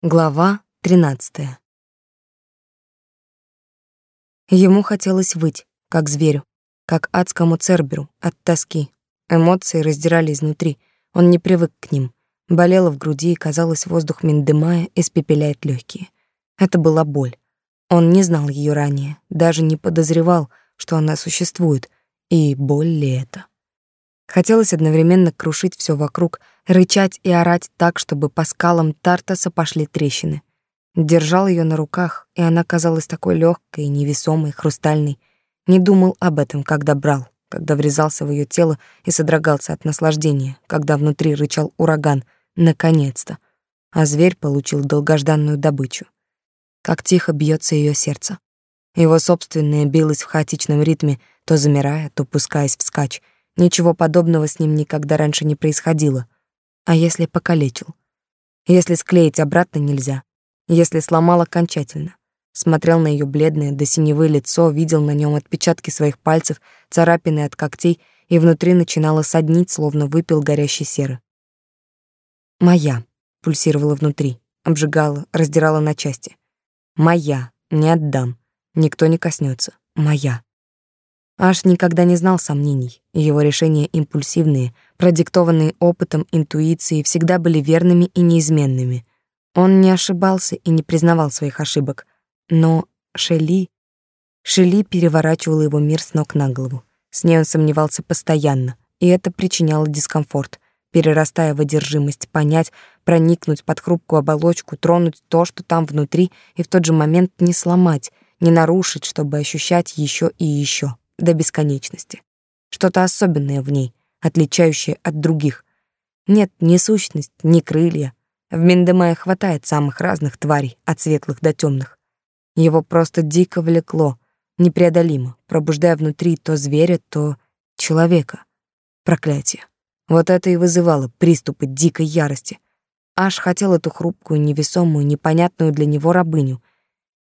Глава 13. Ему хотелось выть, как зверю, как адскому церберу от тоски. Эмоции раздирали изнутри. Он не привык к ним. Болело в груди, и казалось, воздух Миндемая испепеляет легкие. Это была боль. Он не знал ее ранее, даже не подозревал, что она существует, и боль ли это. Хотелось одновременно крушить все вокруг, рычать и орать так, чтобы по скалам Тартаса пошли трещины. Держал ее на руках, и она казалась такой легкой, невесомой, хрустальной. Не думал об этом, когда брал, когда врезался в ее тело и содрогался от наслаждения, когда внутри рычал ураган. Наконец-то. А зверь получил долгожданную добычу. Как тихо бьется ее сердце. Его собственное билось в хаотичном ритме, то замирая, то пускаясь вскачь, Ничего подобного с ним никогда раньше не происходило. А если покалечил? Если склеить обратно нельзя? Если сломал окончательно? Смотрел на ее бледное до синевы лицо, видел на нем отпечатки своих пальцев, царапины от когтей, и внутри начинало соднить, словно выпил горящей серы. «Моя», — пульсировала внутри, обжигала, раздирала на части. «Моя, не отдам, никто не коснется. моя». Аш никогда не знал сомнений. Его решения импульсивные, продиктованные опытом, интуицией, всегда были верными и неизменными. Он не ошибался и не признавал своих ошибок. Но Шели... Шели переворачивала его мир с ног на голову. С ней он сомневался постоянно, и это причиняло дискомфорт, перерастая в одержимость, понять, проникнуть под хрупкую оболочку, тронуть то, что там внутри, и в тот же момент не сломать, не нарушить, чтобы ощущать еще и еще до бесконечности. Что-то особенное в ней, отличающее от других. Нет ни сущность, ни крылья. В Миндемае хватает самых разных тварей, от светлых до темных. Его просто дико влекло, непреодолимо, пробуждая внутри то зверя, то человека. Проклятие. Вот это и вызывало приступы дикой ярости. Аж хотел эту хрупкую, невесомую, непонятную для него рабыню.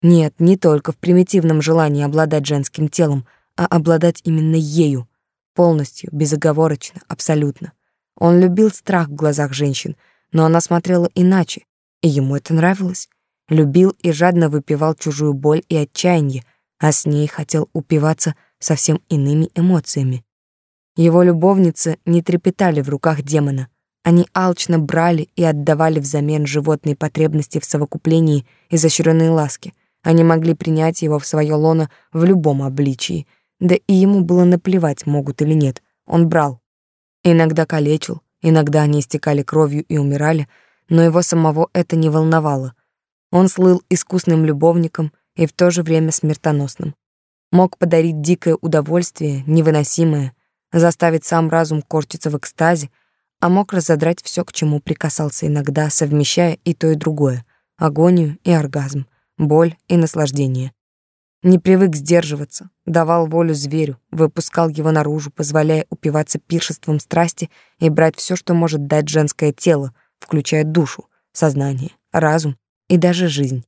Нет, не только в примитивном желании обладать женским телом — а обладать именно ею, полностью, безоговорочно, абсолютно. Он любил страх в глазах женщин, но она смотрела иначе, и ему это нравилось. Любил и жадно выпивал чужую боль и отчаяние, а с ней хотел упиваться совсем иными эмоциями. Его любовницы не трепетали в руках демона. Они алчно брали и отдавали взамен животные потребности в совокуплении изощренной ласки. Они могли принять его в свое лоно в любом обличии — да и ему было наплевать, могут или нет. Он брал. Иногда калечил, иногда они истекали кровью и умирали, но его самого это не волновало. Он слыл искусным любовником и в то же время смертоносным. Мог подарить дикое удовольствие, невыносимое, заставить сам разум корчиться в экстазе, а мог разодрать все, к чему прикасался иногда, совмещая и то, и другое — агонию и оргазм, боль и наслаждение. Не привык сдерживаться, давал волю зверю, выпускал его наружу, позволяя упиваться пиршеством страсти и брать все, что может дать женское тело, включая душу, сознание, разум и даже жизнь.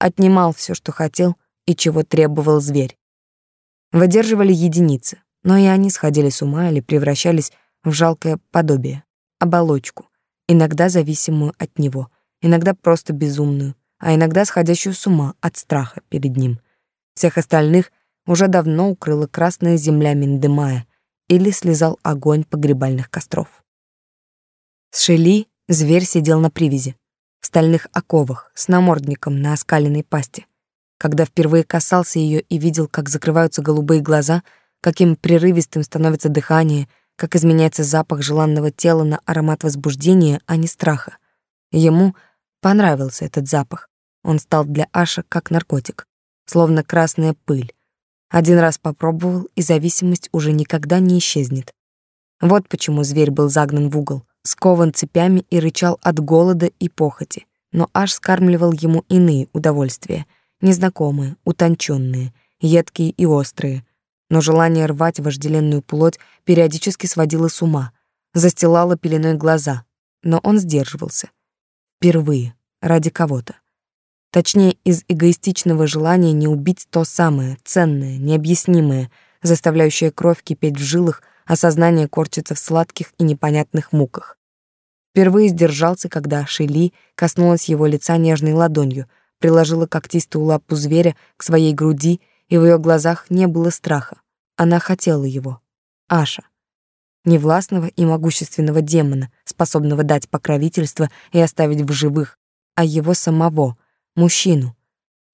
Отнимал все, что хотел и чего требовал зверь. Выдерживали единицы, но и они сходили с ума или превращались в жалкое подобие, оболочку, иногда зависимую от него, иногда просто безумную, а иногда сходящую с ума от страха перед ним. Всех остальных уже давно укрыла красная земля Миндемая или слезал огонь погребальных костров. С Шели зверь сидел на привязи, в стальных оковах, с намордником на оскаленной пасти. Когда впервые касался ее и видел, как закрываются голубые глаза, каким прерывистым становится дыхание, как изменяется запах желанного тела на аромат возбуждения, а не страха. Ему понравился этот запах. Он стал для Аша как наркотик словно красная пыль. Один раз попробовал, и зависимость уже никогда не исчезнет. Вот почему зверь был загнан в угол, скован цепями и рычал от голода и похоти. Но аж скармливал ему иные удовольствия, незнакомые, утонченные, едкие и острые. Но желание рвать вожделенную плоть периодически сводило с ума, застилало пеленой глаза. Но он сдерживался. Впервые, ради кого-то. Точнее, из эгоистичного желания не убить то самое, ценное, необъяснимое, заставляющее кровь кипеть в жилах, а сознание корчится в сладких и непонятных муках. Впервые сдержался, когда Шели коснулась его лица нежной ладонью, приложила когтистую лапу зверя к своей груди, и в ее глазах не было страха. Она хотела его. Аша. Невластного и могущественного демона, способного дать покровительство и оставить в живых, а его самого, мужчину.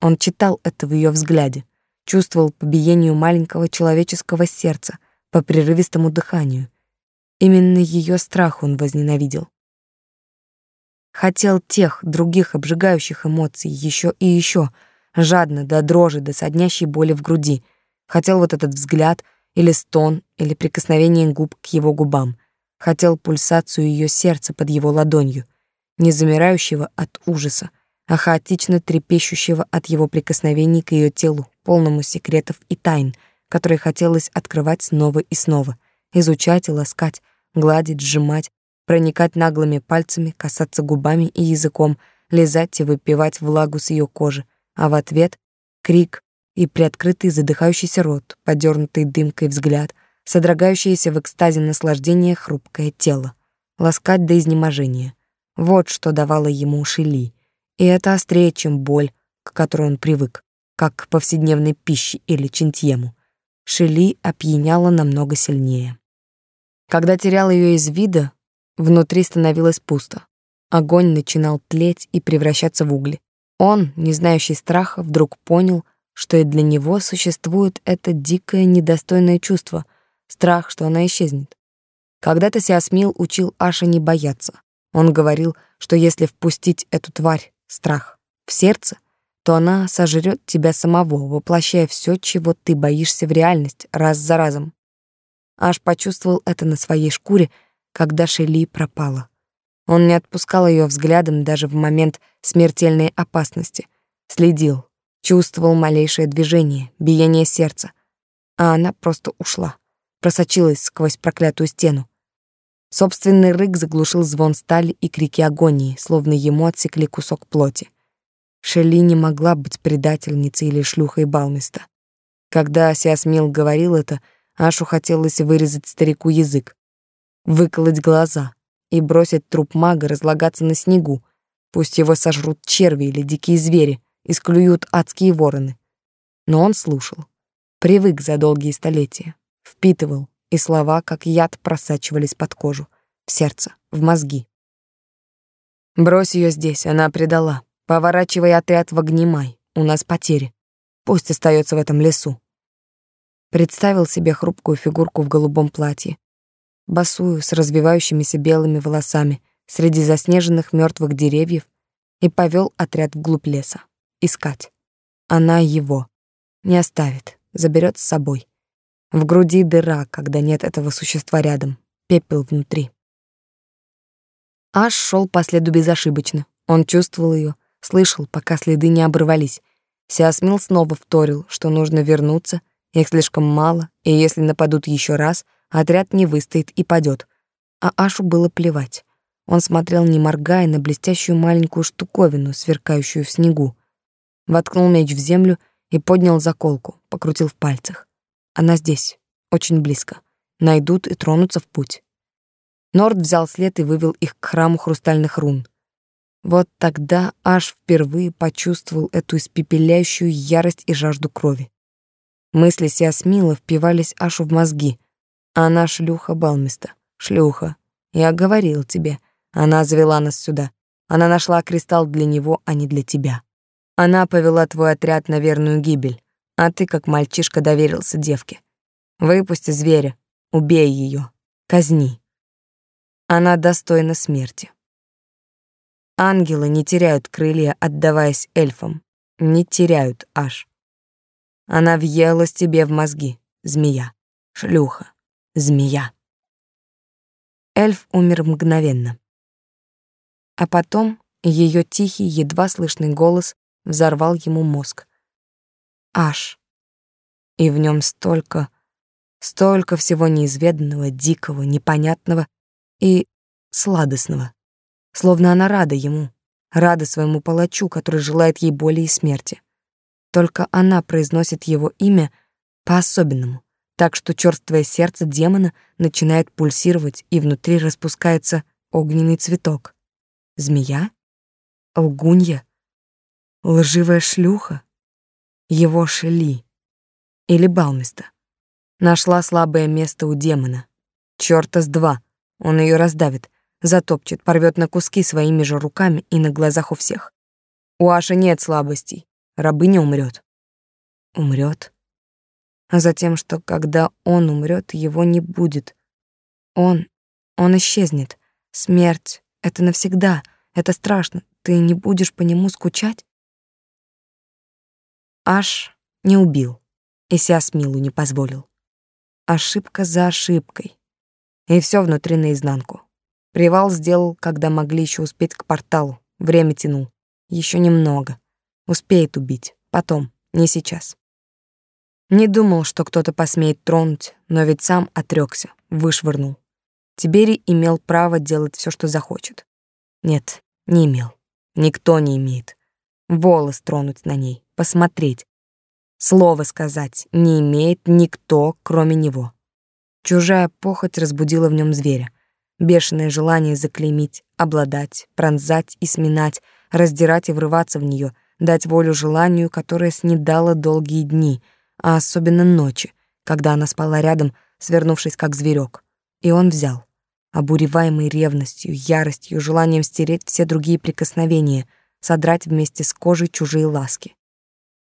Он читал это в ее взгляде, чувствовал по биению маленького человеческого сердца, по прерывистому дыханию. Именно ее страх он возненавидел. Хотел тех других обжигающих эмоций еще и еще, жадно до дрожи, до соднящей боли в груди. Хотел вот этот взгляд или стон, или прикосновение губ к его губам. Хотел пульсацию ее сердца под его ладонью, не замирающего от ужаса, а хаотично трепещущего от его прикосновений к ее телу, полному секретов и тайн, которые хотелось открывать снова и снова, изучать и ласкать, гладить, сжимать, проникать наглыми пальцами, касаться губами и языком, лизать и выпивать влагу с ее кожи, а в ответ — крик и приоткрытый задыхающийся рот, подернутый дымкой взгляд, содрогающееся в экстазе наслаждения хрупкое тело, ласкать до изнеможения. Вот что давало ему Шили, и это острее, чем боль, к которой он привык, как к повседневной пище или чинтьему. Шили опьяняла намного сильнее. Когда терял ее из вида, Внутри становилось пусто. Огонь начинал тлеть и превращаться в угли. Он, не знающий страха, вдруг понял, что и для него существует это дикое недостойное чувство, страх, что она исчезнет. Когда-то Сиасмил учил Аша не бояться. Он говорил, что если впустить эту тварь, страх, в сердце, то она сожрет тебя самого, воплощая все, чего ты боишься в реальность, раз за разом. Аш почувствовал это на своей шкуре, когда Шели пропала. Он не отпускал ее взглядом даже в момент смертельной опасности. Следил, чувствовал малейшее движение, биение сердца. А она просто ушла, просочилась сквозь проклятую стену. Собственный рык заглушил звон стали и крики агонии, словно ему отсекли кусок плоти. Шелли не могла быть предательницей или шлюхой Балмиста. Когда Сиасмил говорил это, Ашу хотелось вырезать старику язык выколоть глаза и бросить труп мага разлагаться на снегу. Пусть его сожрут черви или дикие звери и склюют адские вороны. Но он слушал, привык за долгие столетия, впитывал, и слова, как яд, просачивались под кожу, в сердце, в мозги. «Брось ее здесь, она предала. Поворачивай отряд в Огнемай, у нас потери. Пусть остается в этом лесу». Представил себе хрупкую фигурку в голубом платье, босую, с развивающимися белыми волосами, среди заснеженных мертвых деревьев, и повел отряд вглубь леса. Искать. Она его. Не оставит, заберет с собой. В груди дыра, когда нет этого существа рядом, пепел внутри. Аш шел по следу безошибочно. Он чувствовал ее, слышал, пока следы не обрывались. Сиасмил снова вторил, что нужно вернуться, их слишком мало, и если нападут еще раз — Отряд не выстоит и падет. А Ашу было плевать. Он смотрел, не моргая, на блестящую маленькую штуковину, сверкающую в снегу. Воткнул меч в землю и поднял заколку, покрутил в пальцах. Она здесь, очень близко. Найдут и тронутся в путь. Норд взял след и вывел их к храму хрустальных рун. Вот тогда аж впервые почувствовал эту испепеляющую ярость и жажду крови. Мысли Сиасмила впивались Ашу в мозги — она шлюха Балмиста. Шлюха. Я говорил тебе. Она завела нас сюда. Она нашла кристалл для него, а не для тебя. Она повела твой отряд на верную гибель, а ты, как мальчишка, доверился девке. Выпусти зверя, убей ее, казни. Она достойна смерти. Ангелы не теряют крылья, отдаваясь эльфам. Не теряют аж. Она въелась тебе в мозги, змея, шлюха змея. Эльф умер мгновенно. А потом ее тихий, едва слышный голос взорвал ему мозг. Аж. И в нем столько, столько всего неизведанного, дикого, непонятного и сладостного. Словно она рада ему, рада своему палачу, который желает ей боли и смерти. Только она произносит его имя по-особенному, так что чёрствое сердце демона начинает пульсировать, и внутри распускается огненный цветок. Змея? Лгунья? Лживая шлюха? Его Шели? Или Балмиста? Нашла слабое место у демона. Чёрта с два. Он ее раздавит, затопчет, порвет на куски своими же руками и на глазах у всех. У Аши нет слабостей. Рабыня умрет. Умрет. А затем, что когда он умрет, его не будет. Он, он исчезнет. Смерть — это навсегда. Это страшно. Ты не будешь по нему скучать? Аш не убил. И Сиасмилу не позволил. Ошибка за ошибкой. И все внутри наизнанку. Привал сделал, когда могли еще успеть к порталу. Время тянул. Еще немного. Успеет убить. Потом, не сейчас. Не думал, что кто-то посмеет тронуть, но ведь сам отрёкся, вышвырнул. Тибери имел право делать все, что захочет. Нет, не имел. Никто не имеет. Волос тронуть на ней, посмотреть, Слово сказать не имеет никто, кроме него. Чужая похоть разбудила в нем зверя. Бешеное желание заклеймить, обладать, пронзать и сминать, раздирать и врываться в нее, дать волю желанию, которое снедало долгие дни, а особенно ночи, когда она спала рядом, свернувшись как зверек. И он взял, обуреваемый ревностью, яростью, желанием стереть все другие прикосновения, содрать вместе с кожей чужие ласки.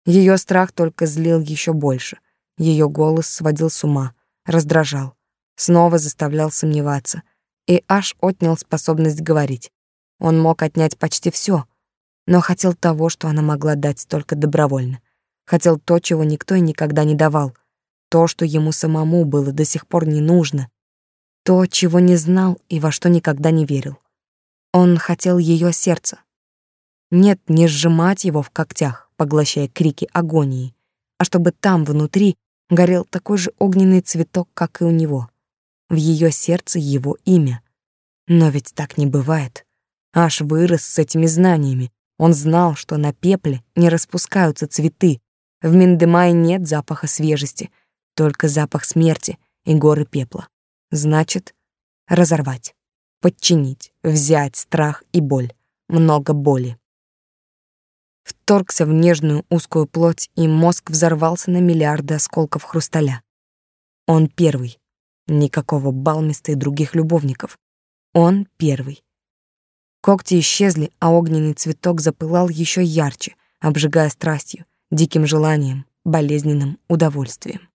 Ее страх только злил еще больше. Ее голос сводил с ума, раздражал, снова заставлял сомневаться и аж отнял способность говорить. Он мог отнять почти все, но хотел того, что она могла дать только добровольно. Хотел то, чего никто и никогда не давал, то, что ему самому было до сих пор не нужно, то, чего не знал и во что никогда не верил. Он хотел ее сердце. Нет, не сжимать его в когтях, поглощая крики агонии, а чтобы там внутри горел такой же огненный цветок, как и у него. В ее сердце его имя. Но ведь так не бывает. Аж вырос с этими знаниями. Он знал, что на пепле не распускаются цветы. В Миндемае нет запаха свежести, только запах смерти и горы пепла. Значит, разорвать, подчинить, взять страх и боль, много боли вторгся в нежную узкую плоть, и мозг взорвался на миллиарды осколков хрусталя. Он первый. Никакого Балмиста и других любовников. Он первый. Когти исчезли, а огненный цветок запылал еще ярче, обжигая страстью, диким желанием, болезненным удовольствием.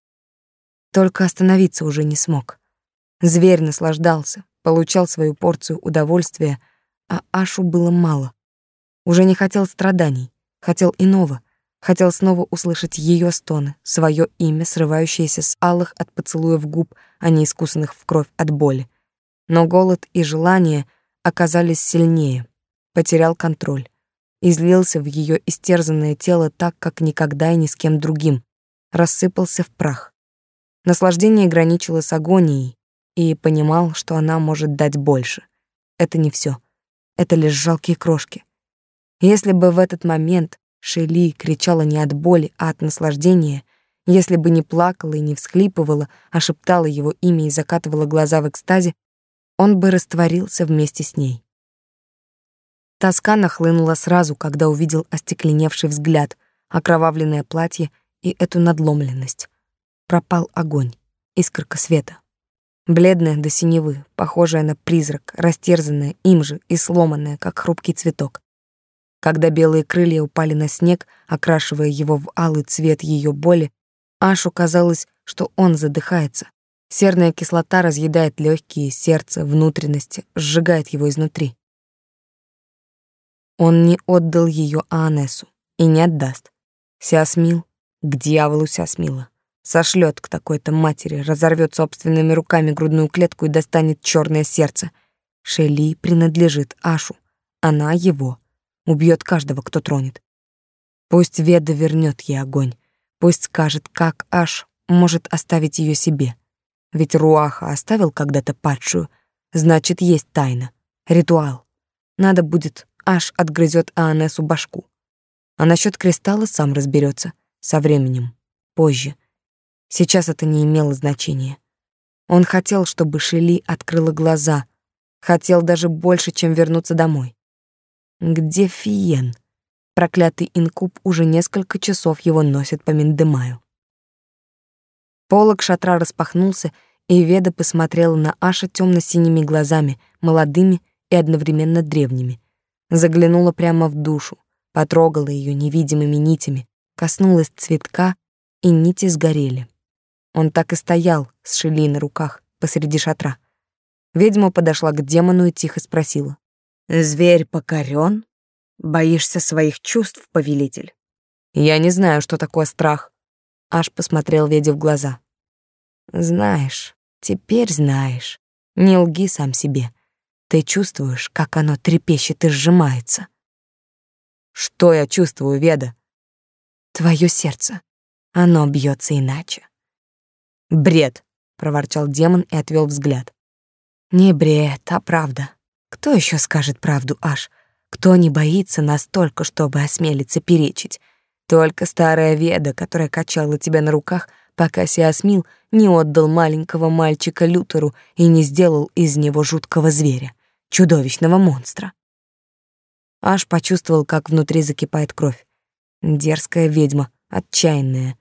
Только остановиться уже не смог. Зверь наслаждался, получал свою порцию удовольствия, а Ашу было мало. Уже не хотел страданий, Хотел иного. Хотел снова услышать ее стоны, свое имя, срывающееся с алых от поцелуев губ, а не искусанных в кровь от боли. Но голод и желание оказались сильнее. Потерял контроль. Излился в ее истерзанное тело так, как никогда и ни с кем другим. Рассыпался в прах. Наслаждение граничило с агонией, и понимал, что она может дать больше. Это не все. Это лишь жалкие крошки. Если бы в этот момент Шели кричала не от боли, а от наслаждения, если бы не плакала и не всхлипывала, а шептала его имя и закатывала глаза в экстазе, он бы растворился вместе с ней. Тоска нахлынула сразу, когда увидел остекленевший взгляд, окровавленное платье и эту надломленность. Пропал огонь, искорка света. Бледная до синевы, похожая на призрак, растерзанная им же и сломанная, как хрупкий цветок. Когда белые крылья упали на снег, окрашивая его в алый цвет ее боли, Ашу казалось, что он задыхается. Серная кислота разъедает легкие, сердце, внутренности, сжигает его изнутри. Он не отдал ее Аанесу и не отдаст. Сиасмил, к дьяволу Сиасмила, сошлет к такой-то матери, разорвет собственными руками грудную клетку и достанет черное сердце. Шели принадлежит Ашу, она его убьет каждого, кто тронет. Пусть Веда вернет ей огонь, пусть скажет, как Аш может оставить ее себе. Ведь Руаха оставил когда-то падшую, значит, есть тайна, ритуал. Надо будет, Аш отгрызет Аанесу башку. А насчет кристалла сам разберется со временем, позже. Сейчас это не имело значения. Он хотел, чтобы Шели открыла глаза, Хотел даже больше, чем вернуться домой. Где Фиен? Проклятый инкуб уже несколько часов его носит по Миндемаю. Полок шатра распахнулся, и Веда посмотрела на Аша темно синими глазами, молодыми и одновременно древними. Заглянула прямо в душу, потрогала ее невидимыми нитями, коснулась цветка, и нити сгорели. Он так и стоял с шелей на руках посреди шатра. Ведьма подошла к демону и тихо спросила. «Зверь покорен? Боишься своих чувств, повелитель?» «Я не знаю, что такое страх». Аж посмотрел Веде в глаза. «Знаешь, теперь знаешь. Не лги сам себе. Ты чувствуешь, как оно трепещет и сжимается». «Что я чувствую, Веда?» «Твое сердце. Оно бьется иначе». «Бред!» — проворчал демон и отвел взгляд. Не бред, а правда. Кто еще скажет правду, аж? Кто не боится настолько, чтобы осмелиться перечить? Только старая Веда, которая качала тебя на руках, пока Сиасмил не отдал маленького мальчика Лютеру и не сделал из него жуткого зверя, чудовищного монстра. Аж почувствовал, как внутри закипает кровь. Дерзкая ведьма, отчаянная.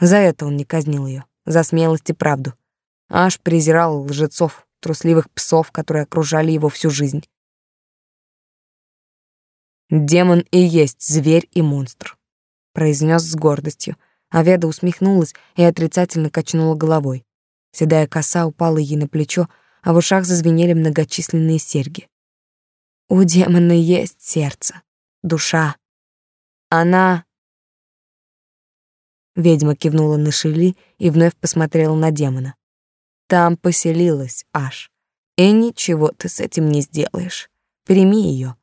За это он не казнил ее, за смелость и правду. Аж презирал лжецов, трусливых псов, которые окружали его всю жизнь. «Демон и есть зверь и монстр», — произнес с гордостью. А Веда усмехнулась и отрицательно качнула головой. Седая коса упала ей на плечо, а в ушах зазвенели многочисленные серьги. «У демона есть сердце, душа. Она...» Ведьма кивнула на Шили и вновь посмотрела на демона. Там поселилась аж. И ничего ты с этим не сделаешь. Прими ее,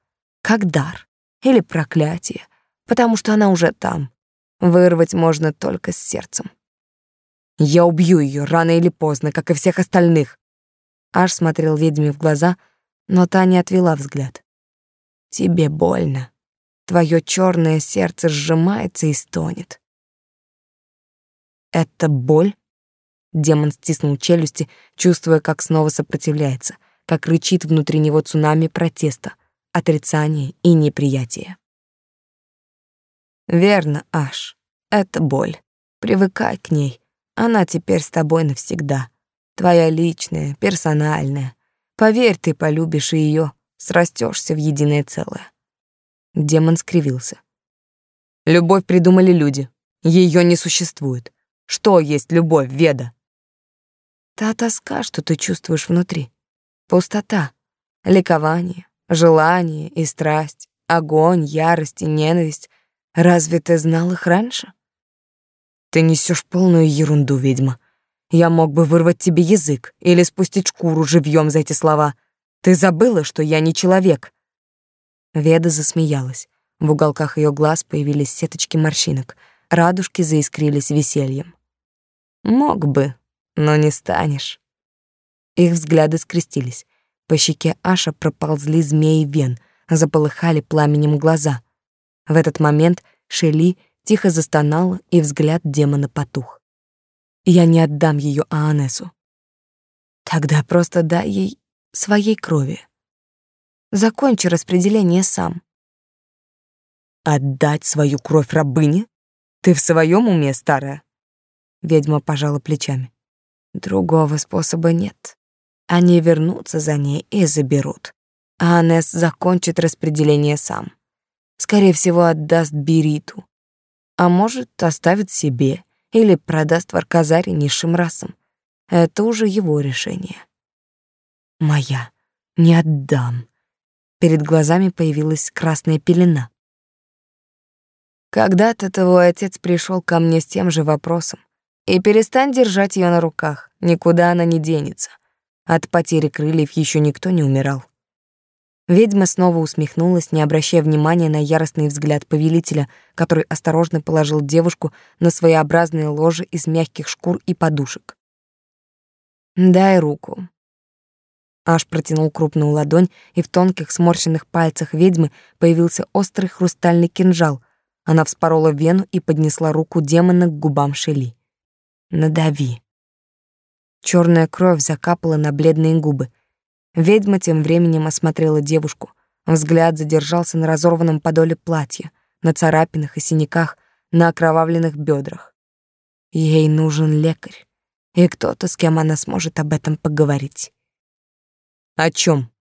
как дар или проклятие, потому что она уже там. Вырвать можно только с сердцем. Я убью ее рано или поздно, как и всех остальных. Аж смотрел ведьме в глаза, но та не отвела взгляд. Тебе больно. Твое черное сердце сжимается и стонет. Это боль? Демон стиснул челюсти, чувствуя, как снова сопротивляется, как рычит внутри него цунами протеста, отрицания и неприятия. Верно, Аш, это боль. Привыкай к ней. Она теперь с тобой навсегда. Твоя личная, персональная. Поверь, ты полюбишь ее, срастешься в единое целое. Демон скривился. Любовь придумали люди. Ее не существует. Что есть любовь, Веда? Та тоска, что ты чувствуешь внутри. Пустота, ликование, желание и страсть, огонь, ярость и ненависть. Разве ты знал их раньше? Ты несешь полную ерунду, ведьма. Я мог бы вырвать тебе язык или спустить шкуру живьем за эти слова. Ты забыла, что я не человек. Веда засмеялась. В уголках ее глаз появились сеточки морщинок. Радужки заискрились весельем. Мог бы, но не станешь. Их взгляды скрестились. По щеке Аша проползли змеи вен, заполыхали пламенем глаза. В этот момент Шели тихо застонала, и взгляд демона потух. Я не отдам ее Аанесу. Тогда просто дай ей своей крови. Закончи распределение сам. Отдать свою кровь рабыне? Ты в своем уме, старая? Ведьма пожала плечами. Другого способа нет. Они вернутся за ней и заберут. А Анес закончит распределение сам. Скорее всего, отдаст Бериту. А может, оставит себе или продаст в Арказаре низшим расам. Это уже его решение. Моя. Не отдам. Перед глазами появилась красная пелена. Когда-то твой отец пришел ко мне с тем же вопросом. И перестань держать ее на руках, никуда она не денется. От потери крыльев еще никто не умирал. Ведьма снова усмехнулась, не обращая внимания на яростный взгляд повелителя, который осторожно положил девушку на своеобразное ложе из мягких шкур и подушек. «Дай руку». Аж протянул крупную ладонь, и в тонких сморщенных пальцах ведьмы появился острый хрустальный кинжал. Она вспорола вену и поднесла руку демона к губам Шели. Надави. Черная кровь закапала на бледные губы. Ведьма тем временем осмотрела девушку. Взгляд задержался на разорванном подоле платья, на царапинах и синяках, на окровавленных бедрах. Ей нужен лекарь и кто-то, с кем она сможет об этом поговорить. О чем?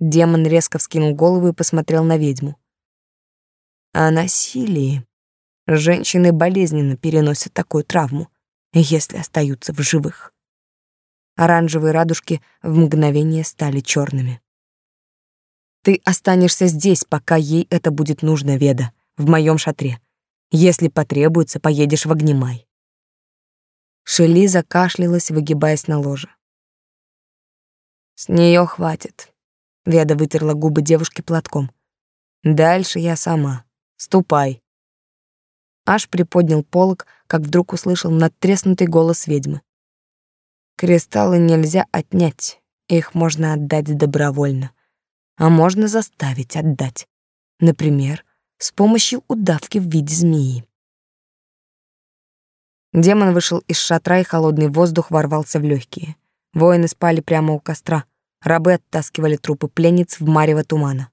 Демон резко вскинул голову и посмотрел на ведьму. О насилии. Женщины болезненно переносят такую травму, если остаются в живых. Оранжевые радужки в мгновение стали черными. Ты останешься здесь, пока ей это будет нужно, Веда, в моем шатре. Если потребуется, поедешь в Огнемай. Шели закашлялась, выгибаясь на ложе. С нее хватит. Веда вытерла губы девушки платком. Дальше я сама. Ступай. Аж приподнял полог, как вдруг услышал надтреснутый голос ведьмы. Кристаллы нельзя отнять, их можно отдать добровольно, а можно заставить отдать. Например, с помощью удавки в виде змеи. Демон вышел из шатра, и холодный воздух ворвался в легкие. Воины спали прямо у костра. Рабы оттаскивали трупы пленниц в марево тумана.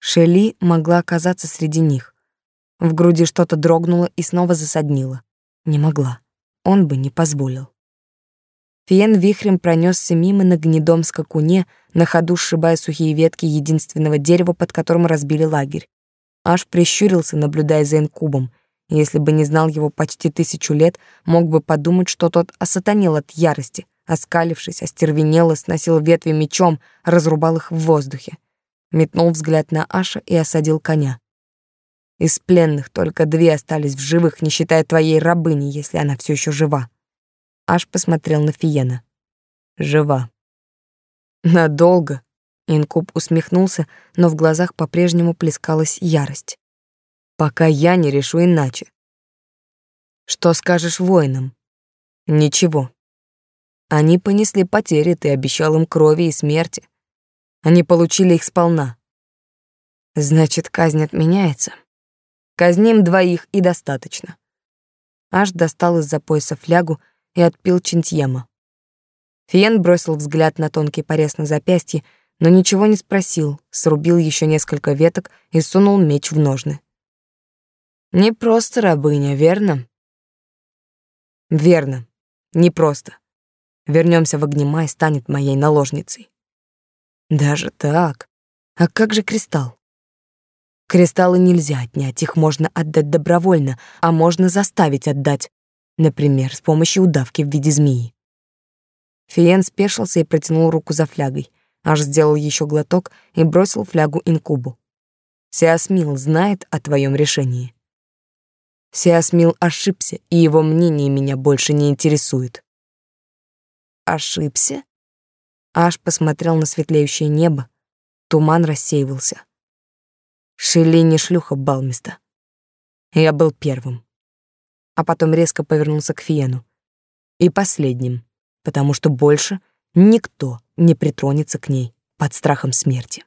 Шели могла оказаться среди них. В груди что-то дрогнуло и снова засаднило. Не могла. Он бы не позволил. Фиен вихрем пронесся мимо на гнедом скакуне, на ходу сшибая сухие ветки единственного дерева, под которым разбили лагерь. Аж прищурился, наблюдая за инкубом. Если бы не знал его почти тысячу лет, мог бы подумать, что тот осатанел от ярости, оскалившись, остервенело, сносил ветви мечом, разрубал их в воздухе. Метнул взгляд на Аша и осадил коня. Из пленных только две остались в живых, не считая твоей рабыни, если она все еще жива. Аш посмотрел на Фиена. Жива. Надолго. Инкуб усмехнулся, но в глазах по-прежнему плескалась ярость пока я не решу иначе. Что скажешь воинам? Ничего. Они понесли потери, ты обещал им крови и смерти. Они получили их сполна. Значит, казнь отменяется. Казним двоих и достаточно. Аж достал из-за пояса флягу и отпил чинтьема. Фиен бросил взгляд на тонкий порез на запястье, но ничего не спросил, срубил еще несколько веток и сунул меч в ножны. Не просто рабыня, верно? Верно. Не просто. Вернемся в Огнемай, станет моей наложницей. Даже так. А как же кристалл? Кристаллы нельзя отнять, их можно отдать добровольно, а можно заставить отдать. Например, с помощью удавки в виде змеи. Фиен спешился и протянул руку за флягой. Аж сделал еще глоток и бросил флягу инкубу. Сеасмил знает о твоем решении. Сиасмил ошибся, и его мнение меня больше не интересует. Ошибся? Аж посмотрел на светлеющее небо. Туман рассеивался. Шелли не шлюха Балмиста. Я был первым. А потом резко повернулся к Фиену. И последним, потому что больше никто не притронется к ней под страхом смерти.